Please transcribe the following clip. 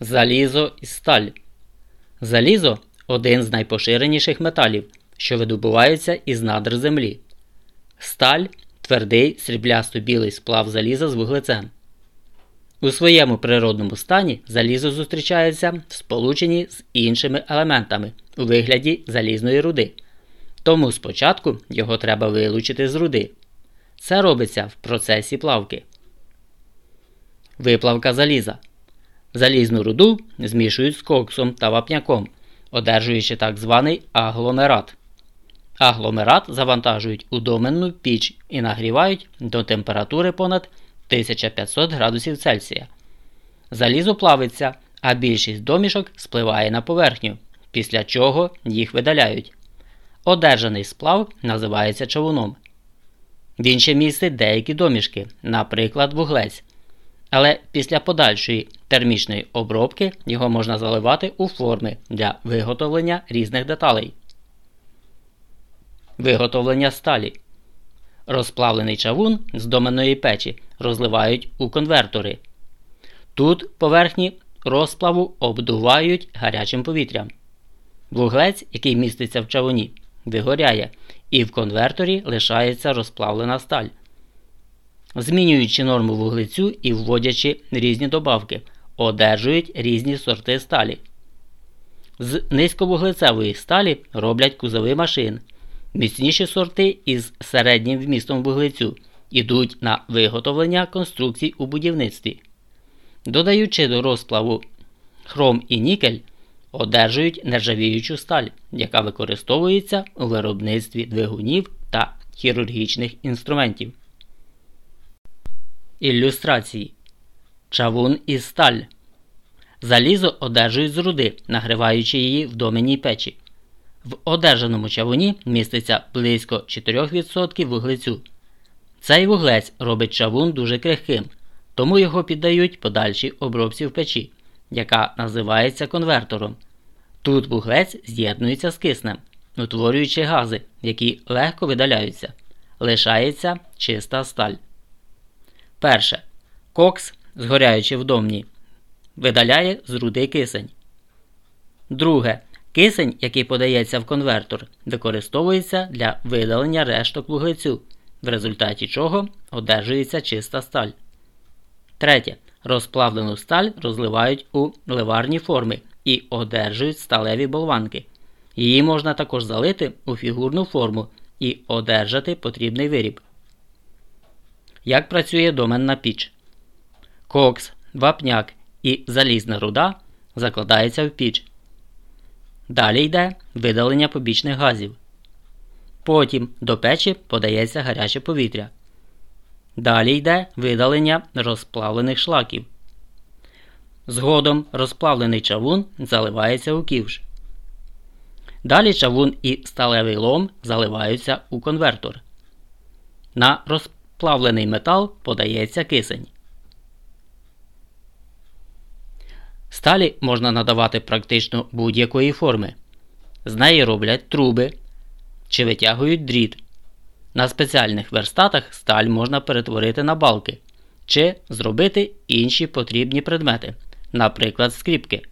Залізо і сталь. Залізо один з найпоширеніших металів, що видобуваються із надр землі. Сталь твердий сріблясто білий сплав заліза з вуглецем. У своєму природному стані залізо зустрічається в сполученні з іншими елементами у вигляді залізної руди. Тому спочатку його треба вилучити з руди. Це робиться в процесі плавки. Виплавка заліза. Залізну руду змішують з коксом та вапняком, одержуючи так званий агломерат. Агломерат завантажують у доменну піч і нагрівають до температури понад 1500 градусів Цельсія. Залізо плавиться, а більшість домішок спливає на поверхню, після чого їх видаляють. Одержаний сплав називається човуном. Він ще містить деякі домішки, наприклад, вуглець. Але після подальшої термічної обробки його можна заливати у форми для виготовлення різних деталей. Виготовлення сталі. Розплавлений чавун з доменної печі розливають у конвертори. Тут поверхні розплаву обдувають гарячим повітрям. Вуглець, який міститься в чавуні, вигоряє, і в конверторі лишається розплавлена сталь. Змінюючи норму вуглецю і вводячи різні добавки, одержують різні сорти сталі. З низьковуглецевої сталі роблять кузови машин. Міцніші сорти із середнім вмістом вуглецю йдуть на виготовлення конструкцій у будівництві. Додаючи до розплаву хром і нікель, одержують нержавіючу сталь, яка використовується у виробництві двигунів та хірургічних інструментів. Ілюстрації Чавун і сталь. Залізо одержують з руди, нагріваючи її в доменній печі. В одержаному чавуні міститься близько 4% вуглецю. Цей вуглець робить чавун дуже крихким, тому його піддають подальшій обробці в печі, яка називається конвертором. Тут вуглець з'єднується з киснем, утворюючи гази, які легко видаляються. Лишається чиста сталь. Перше. Кокс, згоряючи в домні, видаляє з руди кисень. Друге. Кисень, який подається в конвертор, використовується для видалення решток вуглецю, в результаті чого одержується чиста сталь. Третє. Розплавлену сталь розливають у ливарні форми і одержують сталеві болванки. Її можна також залити у фігурну форму і одержати потрібний виріб. Як працює доменна піч? Кокс, вапняк і залізна руда закладається в піч. Далі йде видалення побічних газів. Потім до печі подається гаряче повітря. Далі йде видалення розплавлених шлаків. Згодом розплавлений чавун заливається у ківш. Далі чавун і сталевий лом заливаються у конвертор. На розплавлений метал подається кисень. Сталі можна надавати практично будь-якої форми. З неї роблять труби чи витягують дріт. На спеціальних верстатах сталь можна перетворити на балки чи зробити інші потрібні предмети, наприклад, скріпки.